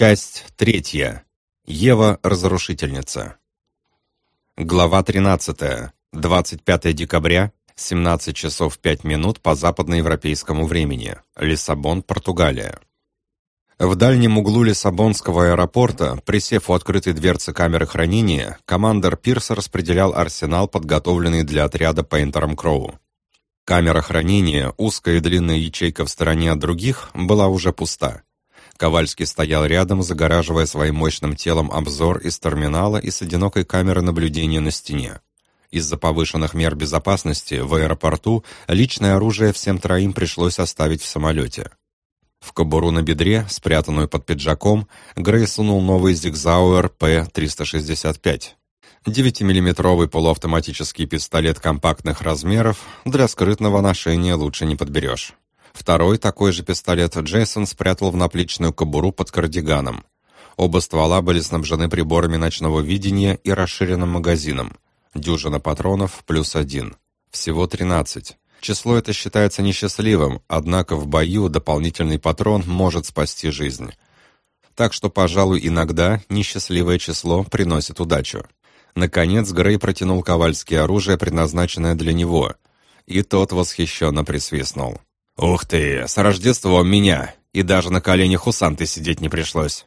Часть третья. Ева-разрушительница. Глава 13. 25 декабря, 17 часов 5 минут по западноевропейскому времени. Лиссабон, Португалия. В дальнем углу Лиссабонского аэропорта, присев у открытой дверцы камеры хранения, командор Пирс распределял арсенал, подготовленный для отряда Пейнтером Кроу. Камера хранения, узкая и длинная ячейка в стороне от других, была уже пуста. Ковальский стоял рядом, загораживая своим мощным телом обзор из терминала и с одинокой камеры наблюдения на стене. Из-за повышенных мер безопасности в аэропорту личное оружие всем троим пришлось оставить в самолете. В кобуру на бедре, спрятанную под пиджаком, Грей сунул новый Зигзауэр П-365. 9-миллиметровый полуавтоматический пистолет компактных размеров для скрытного ношения лучше не подберешь. Второй такой же пистолет Джейсон спрятал в наплечную кобуру под кардиганом. Оба ствола были снабжены приборами ночного видения и расширенным магазином. Дюжина патронов плюс один. Всего 13. Число это считается несчастливым, однако в бою дополнительный патрон может спасти жизнь. Так что, пожалуй, иногда несчастливое число приносит удачу. Наконец Грей протянул ковальское оружие, предназначенное для него, и тот восхищенно присвистнул. «Ух ты, с Рождеством меня! И даже на коленях у Санты сидеть не пришлось!»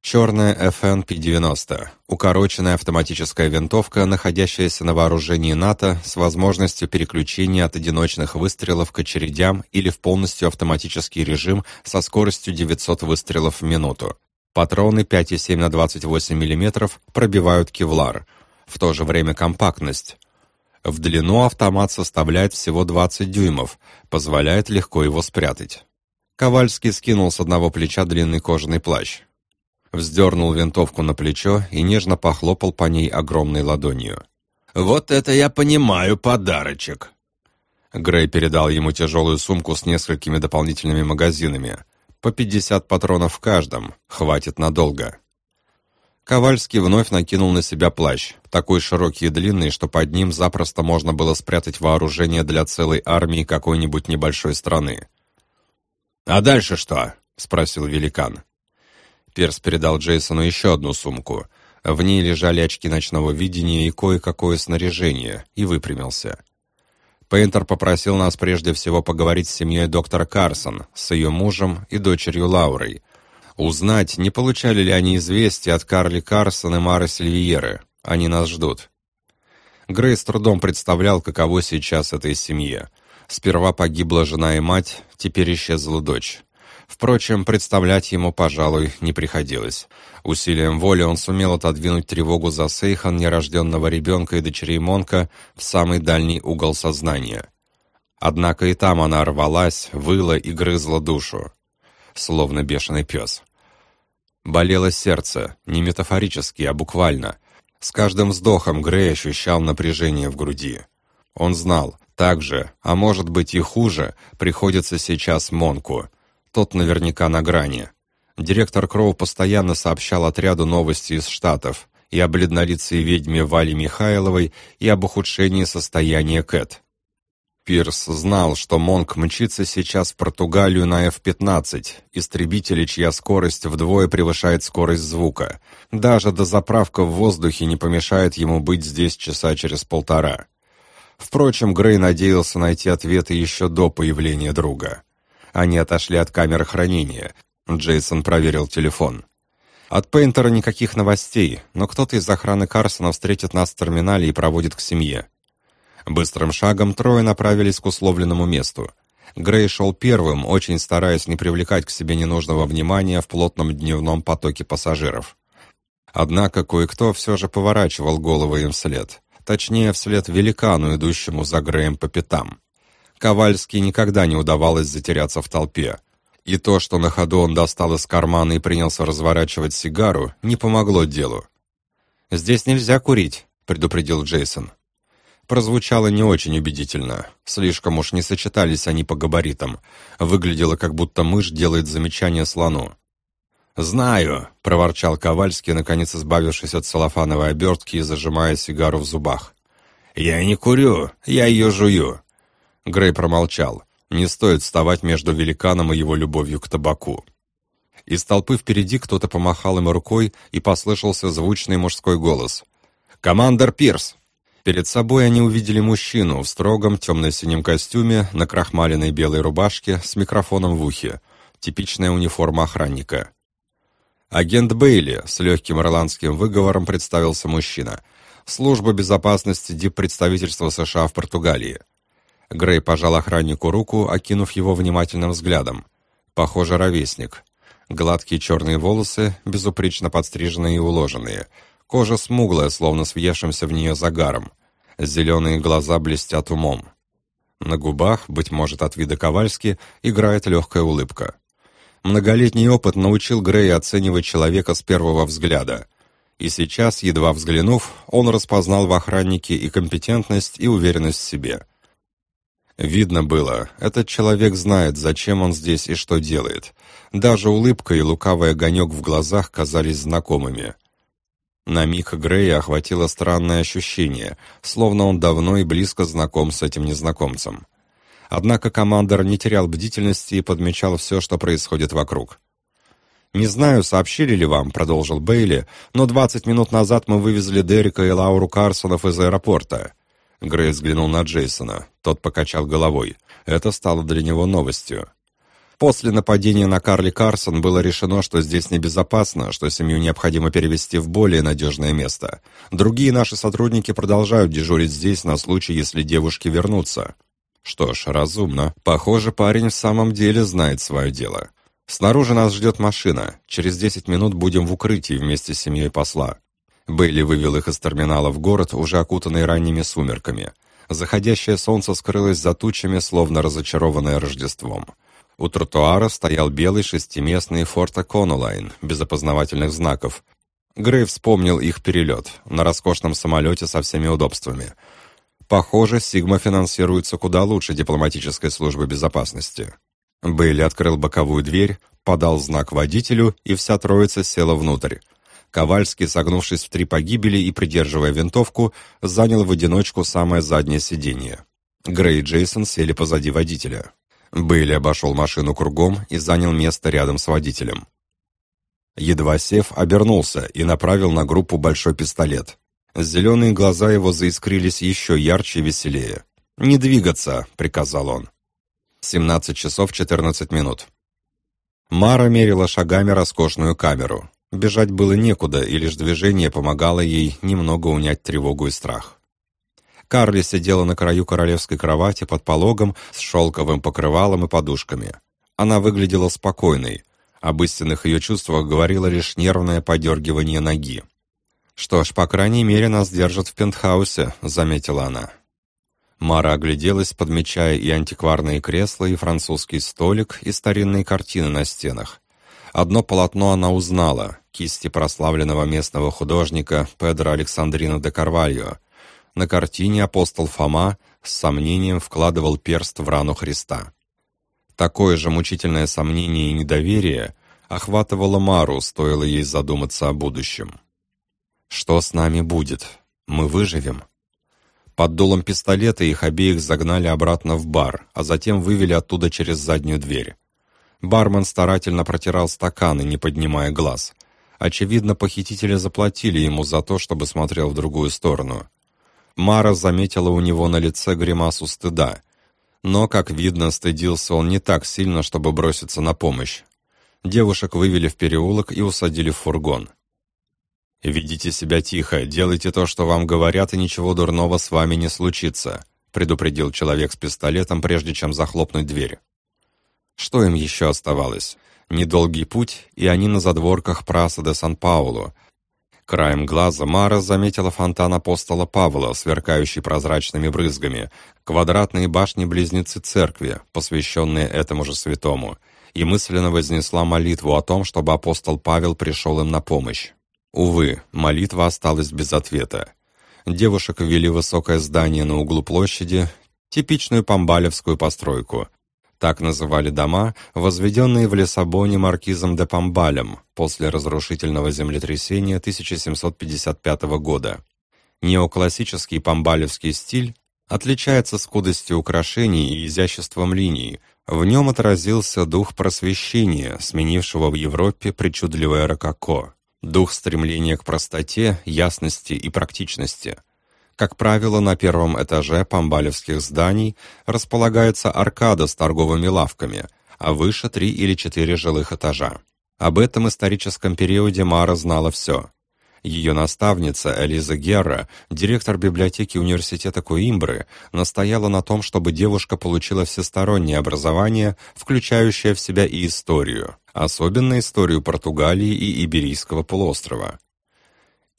Черная FN-P90, укороченная автоматическая винтовка, находящаяся на вооружении НАТО с возможностью переключения от одиночных выстрелов к очередям или в полностью автоматический режим со скоростью 900 выстрелов в минуту. Патроны 5,7 на 28 мм пробивают кевлар, в то же время компактность. В длину автомат составляет всего 20 дюймов, позволяет легко его спрятать. Ковальский скинул с одного плеча длинный кожаный плащ вздернул винтовку на плечо и нежно похлопал по ней огромной ладонью. «Вот это я понимаю подарочек!» Грей передал ему тяжелую сумку с несколькими дополнительными магазинами. По 50 патронов в каждом, хватит надолго. Ковальский вновь накинул на себя плащ, такой широкий и длинный, что под ним запросто можно было спрятать вооружение для целой армии какой-нибудь небольшой страны. «А дальше что?» — спросил великан. Перс передал Джейсону еще одну сумку. В ней лежали очки ночного видения и кое-какое снаряжение, и выпрямился. Пейнтер попросил нас прежде всего поговорить с семьей доктора Карсон, с ее мужем и дочерью Лаурой. Узнать, не получали ли они известия от Карли Карсон и Мары Сильвиеры. Они нас ждут. Грей с трудом представлял, каково сейчас этой семье. Сперва погибла жена и мать, теперь исчезла дочь. Впрочем, представлять ему, пожалуй, не приходилось. Усилием воли он сумел отодвинуть тревогу за Сейхан, нерожденного ребенка и дочерей Монка, в самый дальний угол сознания. Однако и там она рвалась, выла и грызла душу, словно бешеный пес. Болело сердце, не метафорически, а буквально. С каждым вздохом Грей ощущал напряжение в груди. Он знал, так же, а может быть и хуже, приходится сейчас Монку — тот наверняка на грани. Директор Кроу постоянно сообщал отряду новости из Штатов и о бледнолицей ведьме Вале Михайловой, и об ухудшении состояния Кэт. Пирс знал, что Монк мчится сейчас в Португалию на F-15, истребители, чья скорость вдвое превышает скорость звука. Даже дозаправка в воздухе не помешает ему быть здесь часа через полтора. Впрочем, Грей надеялся найти ответы еще до появления друга. Они отошли от камеры хранения. Джейсон проверил телефон. От Пейнтера никаких новостей, но кто-то из охраны Карсона встретит нас в терминале и проводит к семье. Быстрым шагом трое направились к условленному месту. Грей шел первым, очень стараясь не привлекать к себе ненужного внимания в плотном дневном потоке пассажиров. Однако кое-кто все же поворачивал головы им вслед. Точнее, вслед великану, идущему за Греем по пятам. Ковальски никогда не удавалось затеряться в толпе. И то, что на ходу он достал из кармана и принялся разворачивать сигару, не помогло делу. «Здесь нельзя курить», — предупредил Джейсон. Прозвучало не очень убедительно. Слишком уж не сочетались они по габаритам. Выглядело, как будто мышь делает замечание слону. «Знаю», — проворчал Ковальский, наконец избавившись от целлофановой обертки и зажимая сигару в зубах. «Я не курю, я ее жую. Грей промолчал. Не стоит вставать между великаном и его любовью к табаку. Из толпы впереди кто-то помахал ему рукой, и послышался звучный мужской голос. «Командор Пирс!» Перед собой они увидели мужчину в строгом темно-синем костюме, на крахмаленной белой рубашке, с микрофоном в ухе. Типичная униформа охранника. «Агент Бейли», — с легким ирландским выговором представился мужчина. «Служба безопасности диппредставительства США в Португалии». Грей пожал охраннику руку, окинув его внимательным взглядом. Похоже, ровесник. Гладкие черные волосы, безупречно подстриженные и уложенные. Кожа смуглая, словно с в нее загаром. Зеленые глаза блестят умом. На губах, быть может, от вида Ковальски, играет легкая улыбка. Многолетний опыт научил Грея оценивать человека с первого взгляда. И сейчас, едва взглянув, он распознал в охраннике и компетентность, и уверенность в себе. Видно было, этот человек знает, зачем он здесь и что делает. Даже улыбка и лукавый огонек в глазах казались знакомыми. На миг Грея охватило странное ощущение, словно он давно и близко знаком с этим незнакомцем. Однако командор не терял бдительности и подмечал все, что происходит вокруг. «Не знаю, сообщили ли вам», — продолжил Бейли, «но 20 минут назад мы вывезли Дерека и Лауру Карсонов из аэропорта». Грей взглянул на Джейсона. Тот покачал головой. Это стало для него новостью. После нападения на Карли Карсон было решено, что здесь небезопасно, что семью необходимо перевести в более надежное место. Другие наши сотрудники продолжают дежурить здесь на случай, если девушки вернутся. Что ж, разумно. Похоже, парень в самом деле знает свое дело. Снаружи нас ждет машина. Через 10 минут будем в укрытии вместе с семьей посла. Бейли вывел их из терминала в город, уже окутанный ранними сумерками. Заходящее солнце скрылось за тучами, словно разочарованное Рождеством. У тротуара стоял белый шестиместный Форт Конолайн, без опознавательных знаков. Грей вспомнил их перелет, на роскошном самолете со всеми удобствами — Похоже, Сигма финансируется куда лучше дипломатической службы безопасности. Бейли открыл боковую дверь, подал знак водителю, и вся троица села внутрь. Ковальский, согнувшись в три погибели и придерживая винтовку, занял в одиночку самое заднее сиденье. Грей и Джейсон сели позади водителя. Бейли обошел машину кругом и занял место рядом с водителем. Едва сев, обернулся и направил на группу большой пистолет. Зеленые глаза его заискрились еще ярче и веселее. «Не двигаться!» — приказал он. 17 часов 14 минут. Мара мерила шагами роскошную камеру. Бежать было некуда, и лишь движение помогало ей немного унять тревогу и страх. Карли сидела на краю королевской кровати под пологом с шелковым покрывалом и подушками. Она выглядела спокойной. Об истинных ее чувствах говорило лишь нервное подергивание ноги. «Что ж, по крайней мере, нас держат в пентхаусе», — заметила она. Мара огляделась, подмечая и антикварные кресла, и французский столик, и старинные картины на стенах. Одно полотно она узнала — кисти прославленного местного художника Педро Александрина де Карвальо. На картине апостол Фома с сомнением вкладывал перст в рану Христа. Такое же мучительное сомнение и недоверие охватывало Мару, стоило ей задуматься о будущем. Что с нами будет? Мы выживем? Под дулом пистолета их обеих загнали обратно в бар, а затем вывели оттуда через заднюю дверь. Бармен старательно протирал стаканы, не поднимая глаз. Очевидно, похитители заплатили ему за то, чтобы смотрел в другую сторону. Мара заметила у него на лице гримасу стыда. Но, как видно, стыдился он не так сильно, чтобы броситься на помощь. Девушек вывели в переулок и усадили в фургон. «Ведите себя тихо, делайте то, что вам говорят, и ничего дурного с вами не случится», предупредил человек с пистолетом, прежде чем захлопнуть дверь. Что им еще оставалось? Недолгий путь, и они на задворках Праса де Сан-Паулу. Краем глаза Мара заметила фонтан апостола Павла, сверкающий прозрачными брызгами, квадратные башни-близнецы церкви, посвященные этому же святому, и мысленно вознесла молитву о том, чтобы апостол Павел пришел им на помощь. Увы, молитва осталась без ответа. Девушек ввели высокое здание на углу площади, типичную памбалевскую постройку. Так называли дома, возведенные в Лиссабоне маркизом де Памбалем после разрушительного землетрясения 1755 года. Неоклассический памбалевский стиль отличается скудостью украшений и изяществом линий, В нем отразился дух просвещения, сменившего в Европе причудливое рококо, дух стремления к простоте, ясности и практичности. Как правило, на первом этаже памбалевских зданий располагается аркада с торговыми лавками, а выше три или четыре жилых этажа. Об этом историческом периоде Мара знала все. Ее наставница Элиза Герра, директор библиотеки университета Коимбры, настояла на том, чтобы девушка получила всестороннее образование, включающее в себя и историю, особенно историю Португалии и Иберийского полуострова.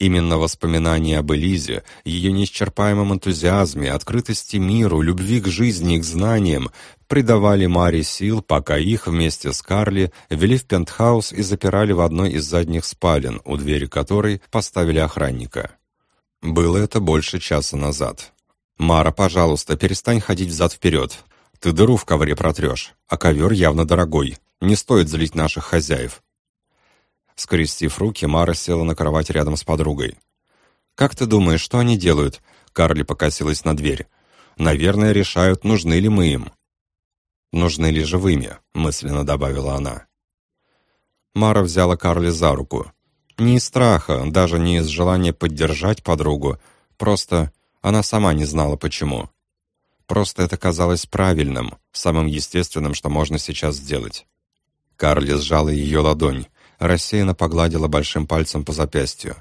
Именно воспоминания об Элизе, ее неисчерпаемом энтузиазме, открытости миру, любви к жизни и к знаниям придавали Маре сил, пока их вместе с Карли вели в пентхаус и запирали в одной из задних спален, у двери которой поставили охранника. Было это больше часа назад. «Мара, пожалуйста, перестань ходить взад-вперед. Ты дыру в ковре протрешь, а ковер явно дорогой. Не стоит злить наших хозяев. Скрестив руки, Мара села на кровать рядом с подругой. «Как ты думаешь, что они делают?» Карли покосилась на дверь. «Наверное, решают, нужны ли мы им». «Нужны ли живыми?» — мысленно добавила она. Мара взяла Карли за руку. Не из страха, даже не из желания поддержать подругу, просто она сама не знала почему. Просто это казалось правильным, самым естественным, что можно сейчас сделать. Карли сжала ее ладонь рассеянно погладила большим пальцем по запястью.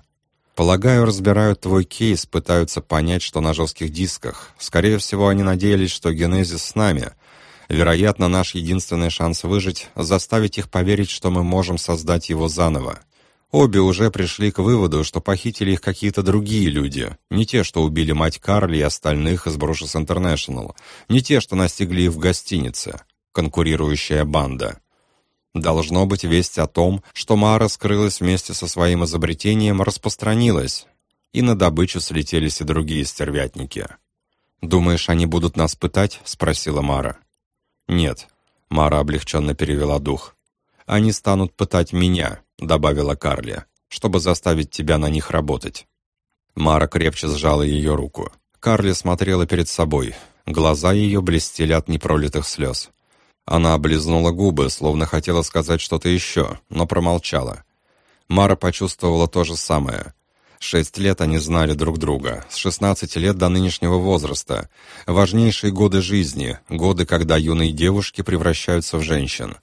«Полагаю, разбирают твой кейс, пытаются понять, что на жестких дисках. Скорее всего, они надеялись, что генезис с нами. Вероятно, наш единственный шанс выжить — заставить их поверить, что мы можем создать его заново. Обе уже пришли к выводу, что похитили их какие-то другие люди, не те, что убили мать Карли и остальных из Брушес Интернешнл, не те, что настигли их в гостинице. Конкурирующая банда. Должно быть, весть о том, что Мара скрылась вместе со своим изобретением, распространилась, и на добычу слетелись и другие стервятники. «Думаешь, они будут нас пытать?» — спросила Мара. «Нет», — Мара облегченно перевела дух. «Они станут пытать меня», — добавила Карли, «чтобы заставить тебя на них работать». Мара крепче сжала ее руку. Карли смотрела перед собой. Глаза ее блестели от непролитых слез. Она облизнула губы, словно хотела сказать что-то еще, но промолчала. Мара почувствовала то же самое. Шесть лет они знали друг друга, с шестнадцати лет до нынешнего возраста. Важнейшие годы жизни, годы, когда юные девушки превращаются в женщин.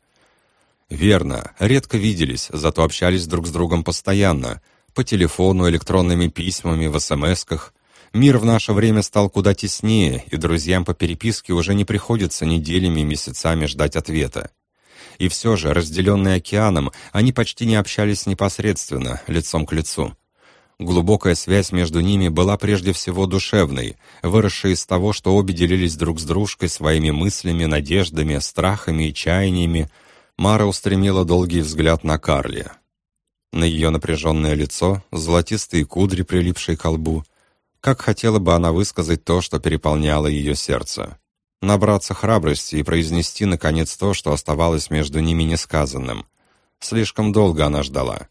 Верно, редко виделись, зато общались друг с другом постоянно, по телефону, электронными письмами, в смс-ках. Мир в наше время стал куда теснее, и друзьям по переписке уже не приходится неделями и месяцами ждать ответа. И все же, разделенные океаном, они почти не общались непосредственно, лицом к лицу. Глубокая связь между ними была прежде всего душевной, выросшей из того, что обе делились друг с дружкой своими мыслями, надеждами, страхами и чаяниями. Мара устремила долгий взгляд на Карли. На ее напряженное лицо, золотистые кудри, прилипшие к лбу — как хотела бы она высказать то, что переполняло ее сердце. Набраться храбрости и произнести, наконец, то, что оставалось между ними несказанным. Слишком долго она ждала.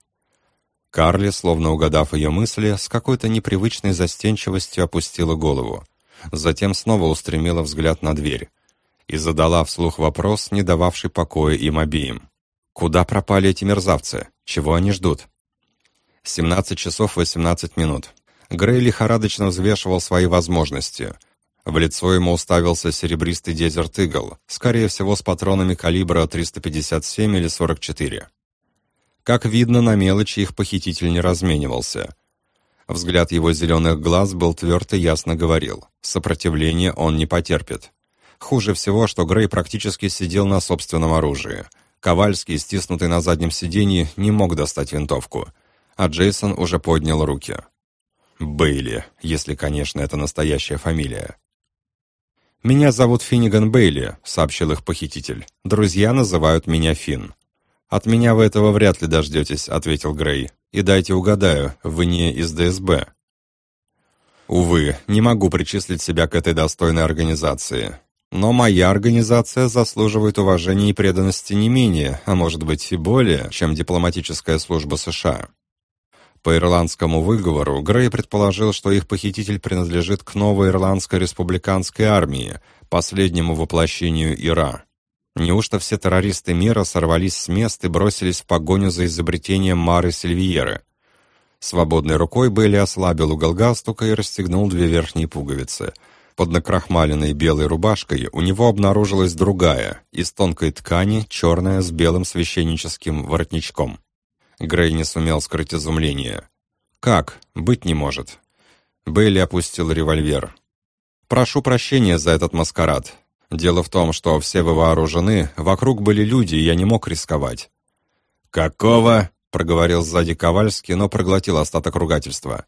Карли, словно угадав ее мысли, с какой-то непривычной застенчивостью опустила голову. Затем снова устремила взгляд на дверь и задала вслух вопрос, не дававший покоя им обеим. «Куда пропали эти мерзавцы? Чего они ждут?» «17 часов 18 минут. Грей лихорадочно взвешивал свои возможности. В лицо ему уставился серебристый дезерт Игл, скорее всего с патронами калибра 357 или 44. Как видно, на мелочи их похититель не разменивался. Взгляд его зеленых глаз был тверд и ясно говорил. Сопротивление он не потерпит. Хуже всего, что Грей практически сидел на собственном оружии. Ковальский, стиснутый на заднем сиденье, не мог достать винтовку, а Джейсон уже поднял руки. Бейли, если, конечно, это настоящая фамилия. «Меня зовут Финниган Бейли», — сообщил их похититель. «Друзья называют меня Финн». «От меня вы этого вряд ли дождетесь», — ответил Грей. «И дайте угадаю, вы не из ДСБ». «Увы, не могу причислить себя к этой достойной организации. Но моя организация заслуживает уважения и преданности не менее, а может быть и более, чем дипломатическая служба США. По ирландскому выговору Грей предположил, что их похититель принадлежит к новой ирландской республиканской армии, последнему воплощению Ира. Неужто все террористы мира сорвались с мест и бросились в погоню за изобретением Мары Сильвьеры? Свободной рукой Белли ослабил угол галстука и расстегнул две верхние пуговицы. Под накрахмаленной белой рубашкой у него обнаружилась другая, из тонкой ткани, черная с белым священническим воротничком. Грей не сумел скрыть изумление. «Как? Быть не может». Бейли опустил револьвер. «Прошу прощения за этот маскарад. Дело в том, что все вы вооружены, вокруг были люди, и я не мог рисковать». «Какого?» — проговорил сзади Ковальский, но проглотил остаток ругательства.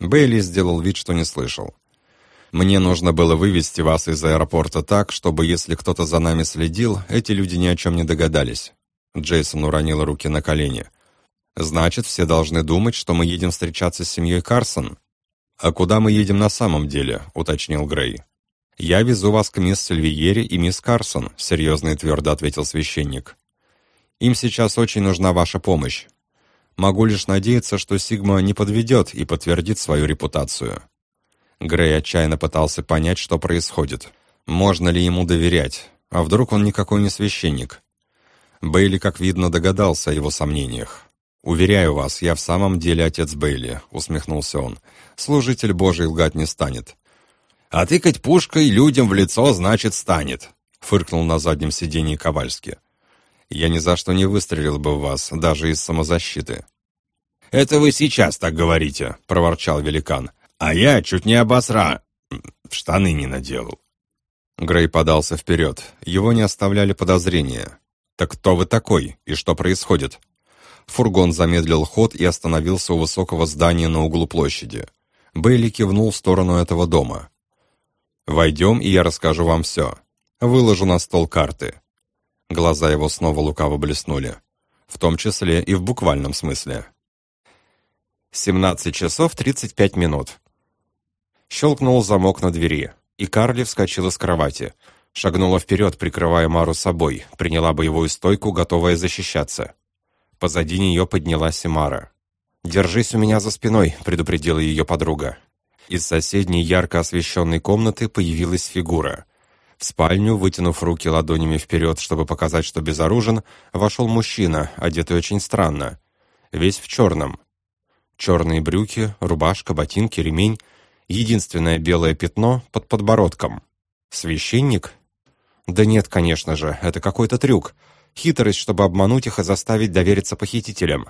Бейли сделал вид, что не слышал. «Мне нужно было вывести вас из аэропорта так, чтобы, если кто-то за нами следил, эти люди ни о чем не догадались». Джейсон уронил руки на колени. «Значит, все должны думать, что мы едем встречаться с семьей Карсон?» «А куда мы едем на самом деле?» — уточнил Грей. «Я везу вас к мисс Сильвиере и мисс Карсон», — серьезно и твердо ответил священник. «Им сейчас очень нужна ваша помощь. Могу лишь надеяться, что Сигма не подведет и подтвердит свою репутацию». Грей отчаянно пытался понять, что происходит. Можно ли ему доверять? А вдруг он никакой не священник? Бейли, как видно, догадался о его сомнениях. «Уверяю вас, я в самом деле отец Бейли», — усмехнулся он. «Служитель Божий лгать не станет». «А тыкать пушкой людям в лицо, значит, станет», — фыркнул на заднем сиденье Ковальски. Я ни за что не выстрелил бы в вас, даже из самозащиты». «Это вы сейчас так говорите», — проворчал великан. «А я чуть не обосра... штаны не наделал». Грей подался вперед. Его не оставляли подозрения. «Так кто вы такой? И что происходит?» Фургон замедлил ход и остановился у высокого здания на углу площади. Бейли кивнул в сторону этого дома. «Войдем, и я расскажу вам все. Выложу на стол карты. Глаза его снова лукаво блеснули. В том числе и в буквальном смысле. 17 часов 35 минут. Щелкнул замок на двери, и Карли вскочила с кровати. Шагнула вперед, прикрывая Мару собой, приняла боевую стойку, готовая защищаться. Позади нее поднялась и Мара. «Держись у меня за спиной», — предупредила ее подруга. Из соседней ярко освещенной комнаты появилась фигура — в спальню, вытянув руки ладонями вперед, чтобы показать, что безоружен, вошел мужчина, одетый очень странно. Весь в черном. Черные брюки, рубашка, ботинки, ремень. Единственное белое пятно под подбородком. Священник? Да нет, конечно же, это какой-то трюк. Хитрость, чтобы обмануть их и заставить довериться похитителям.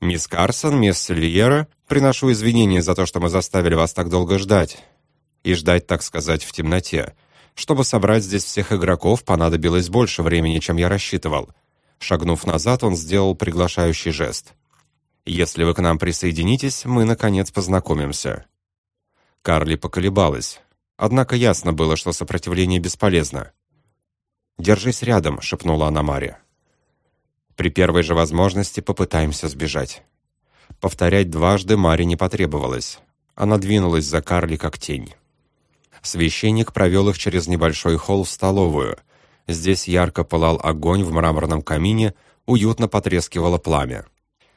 «Мисс Карсон, мисс Сильвиера, приношу извинения за то, что мы заставили вас так долго ждать». И ждать, так сказать, в темноте. Чтобы собрать здесь всех игроков, понадобилось больше времени, чем я рассчитывал. Шагнув назад, он сделал приглашающий жест. «Если вы к нам присоединитесь, мы, наконец, познакомимся». Карли поколебалась. Однако ясно было, что сопротивление бесполезно. «Держись рядом», — шепнула она Маре. «При первой же возможности попытаемся сбежать». Повторять дважды Маре не потребовалось. Она двинулась за Карли как тень. Священник провел их через небольшой холл в столовую. Здесь ярко пылал огонь в мраморном камине, уютно потрескивало пламя.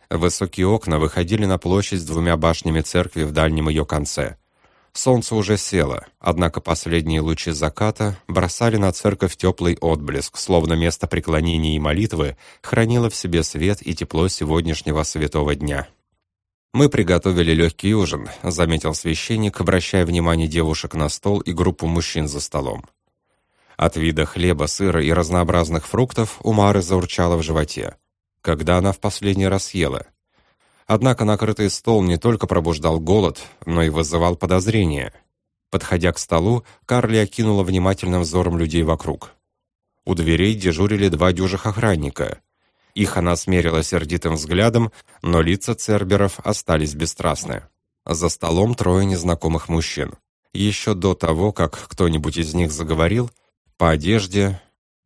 Высокие окна выходили на площадь с двумя башнями церкви в дальнем ее конце. Солнце уже село, однако последние лучи заката бросали на церковь теплый отблеск, словно место преклонения и молитвы хранило в себе свет и тепло сегодняшнего святого дня. «Мы приготовили легкий ужин», — заметил священник, обращая внимание девушек на стол и группу мужчин за столом. От вида хлеба, сыра и разнообразных фруктов у Мары заурчало в животе. Когда она в последний раз ела? Однако накрытый стол не только пробуждал голод, но и вызывал подозрения. Подходя к столу, Карли окинула внимательным взором людей вокруг. У дверей дежурили два дюжих охранника — их она смерила сердитым взглядом, но лица церберов остались бесстрастны. За столом трое незнакомых мужчин. Еще до того, как кто-нибудь из них заговорил, по одежде,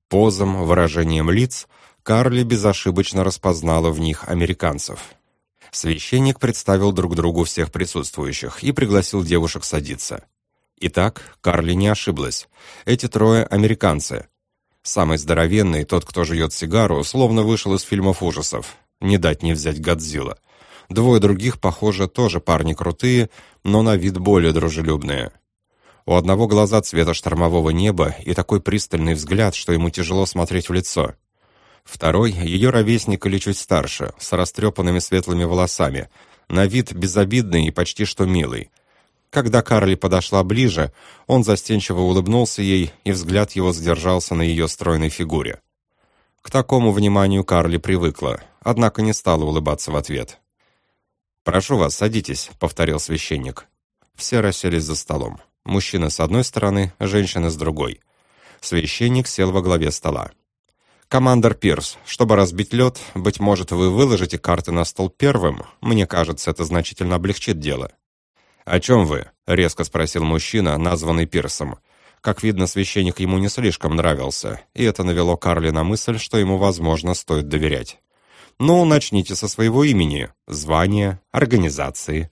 позам, выражением лиц, Карли безошибочно распознала в них американцев. Священник представил друг другу всех присутствующих и пригласил девушек садиться. Итак, Карли не ошиблась. Эти трое американцы, Самый здоровенный, тот, кто жует сигару, словно вышел из фильмов ужасов. Не дать не взять Годзилла. Двое других, похоже, тоже парни крутые, но на вид более дружелюбные. У одного глаза цвета штормового неба и такой пристальный взгляд, что ему тяжело смотреть в лицо. Второй — ее ровесник или чуть старше, с растрепанными светлыми волосами, на вид безобидный и почти что милый. Когда Карли подошла ближе, он застенчиво улыбнулся ей, и взгляд его задержался на ее стройной фигуре. К такому вниманию Карли привыкла, однако не стала улыбаться в ответ. «Прошу вас, садитесь», — повторил священник. Все расселись за столом. Мужчина с одной стороны, женщина с другой. Священник сел во главе стола. «Командор Пирс, чтобы разбить лед, быть может, вы выложите карты на стол первым? Мне кажется, это значительно облегчит дело». «О чем вы?» — резко спросил мужчина, названный Пирсом. Как видно, священник ему не слишком нравился, и это навело Карли на мысль, что ему, возможно, стоит доверять. «Ну, начните со своего имени, звания, организации».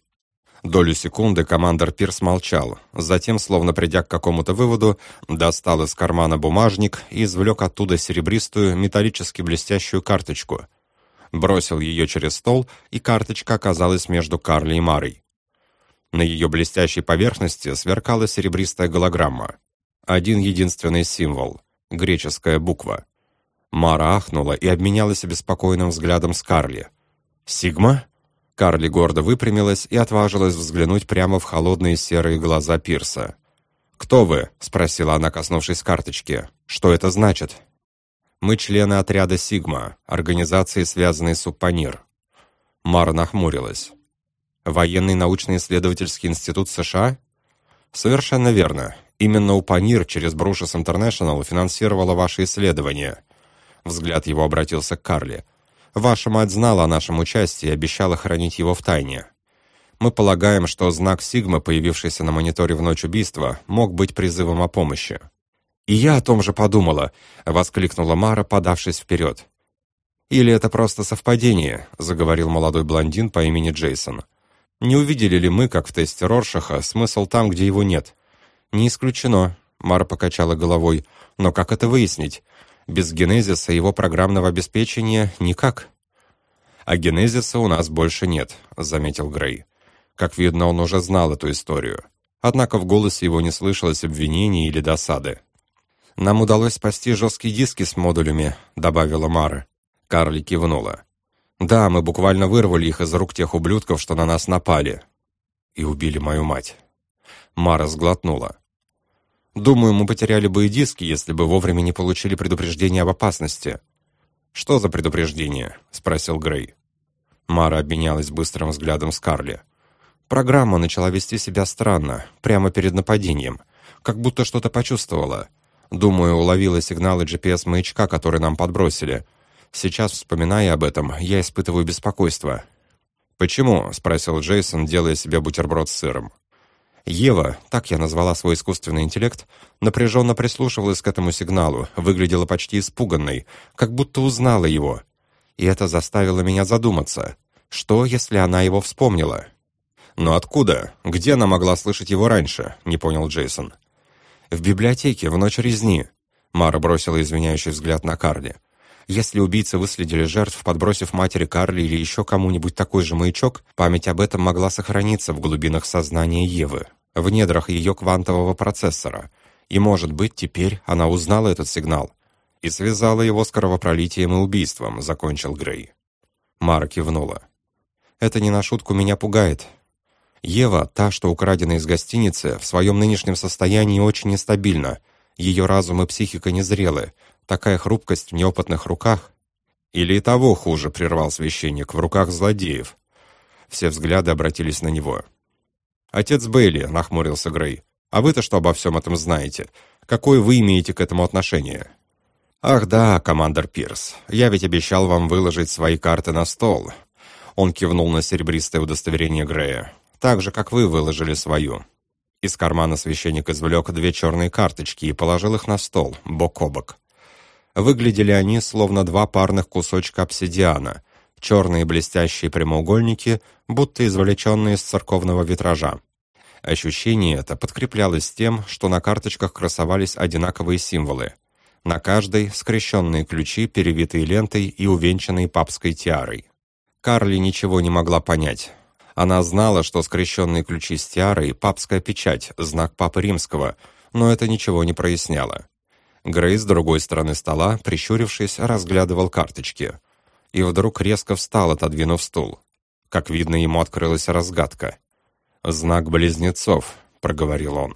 Долю секунды командор Пирс молчал, затем, словно придя к какому-то выводу, достал из кармана бумажник и извлек оттуда серебристую, металлически блестящую карточку. Бросил ее через стол, и карточка оказалась между Карли и Марой. На ее блестящей поверхности сверкала серебристая голограмма. Один единственный символ — греческая буква. Мара ахнула и обменялась беспокойным взглядом с Карли. «Сигма?» Карли гордо выпрямилась и отважилась взглянуть прямо в холодные серые глаза Пирса. «Кто вы?» — спросила она, коснувшись карточки. «Что это значит?» «Мы члены отряда «Сигма», организации, связанной с Уппанир». Мара нахмурилась. «Военный научно-исследовательский институт США?» «Совершенно верно. Именно Упанир через Брушес Интернешнл финансировала ваши исследования». Взгляд его обратился к Карли. Ваша мать знала о нашем участии и обещала хранить его в тайне. Мы полагаем, что знак Сигма, появившийся на мониторе в ночь убийства, мог быть призывом о помощи. «И я о том же подумала», — воскликнула Мара, подавшись вперед. «Или это просто совпадение», — заговорил молодой блондин по имени Джейсон. «Не увидели ли мы, как в тесте Роршаха, смысл там, где его нет?» «Не исключено», — Мара покачала головой. «Но как это выяснить? Без генезиса его программного обеспечения никак. А генезиса у нас больше нет, заметил Грей. Как видно, он уже знал эту историю. Однако в голосе его не слышалось обвинений или досады. «Нам удалось спасти жесткие диски с модулями», — добавила Мара. Карли кивнула. «Да, мы буквально вырвали их из рук тех ублюдков, что на нас напали. И убили мою мать». Мара сглотнула. Думаю, мы потеряли бы и диски, если бы вовремя не получили предупреждение об опасности. Что за предупреждение? спросил Грей. Мара обменялась быстрым взглядом с Карли. Программа начала вести себя странно, прямо перед нападением, как будто что-то почувствовала. Думаю, уловила сигналы GPS-маячка, который нам подбросили. Сейчас, вспоминая об этом, я испытываю беспокойство. «Почему?» — спросил Джейсон, делая себе бутерброд с сыром. Ева, так я назвала свой искусственный интеллект, напряженно прислушивалась к этому сигналу, выглядела почти испуганной, как будто узнала его. И это заставило меня задуматься. Что, если она его вспомнила? «Но откуда? Где она могла слышать его раньше?» — не понял Джейсон. «В библиотеке, в ночь резни». Мара бросила извиняющий взгляд на Карли. Если убийцы выследили жертв, подбросив матери Карли или еще кому-нибудь такой же маячок, память об этом могла сохраниться в глубинах сознания Евы, в недрах ее квантового процессора. И, может быть, теперь она узнала этот сигнал и связала его с кровопролитием и убийством, закончил Грей. Мара кивнула. «Это не на шутку меня пугает. Ева, та, что украдена из гостиницы, в своем нынешнем состоянии очень нестабильна. Ее разум и психика незрелы, Такая хрупкость в неопытных руках? Или и того хуже, прервал священник, в руках злодеев. Все взгляды обратились на него. «Отец Бейли», — нахмурился Грей, — «а вы-то что обо всем этом знаете? Какое вы имеете к этому отношение?» «Ах да, командор Пирс, я ведь обещал вам выложить свои карты на стол». Он кивнул на серебристое удостоверение Грея. «Так же, как вы выложили свою». Из кармана священник извлек две черные карточки и положил их на стол, бок о бок. Выглядели они словно два парных кусочка обсидиана, черные блестящие прямоугольники, будто извлеченные из церковного витража. Ощущение это подкреплялось тем, что на карточках красовались одинаковые символы. На каждой скрещенные ключи, перевитые лентой и увенчанные папской тиарой. Карли ничего не могла понять. Она знала, что скрещенные ключи с тиарой — папская печать, знак Папы Римского, но это ничего не проясняло. Грей с другой стороны стола, прищурившись, разглядывал карточки. И вдруг резко встал, отодвинув стул. Как видно, ему открылась разгадка. «Знак близнецов», — проговорил он.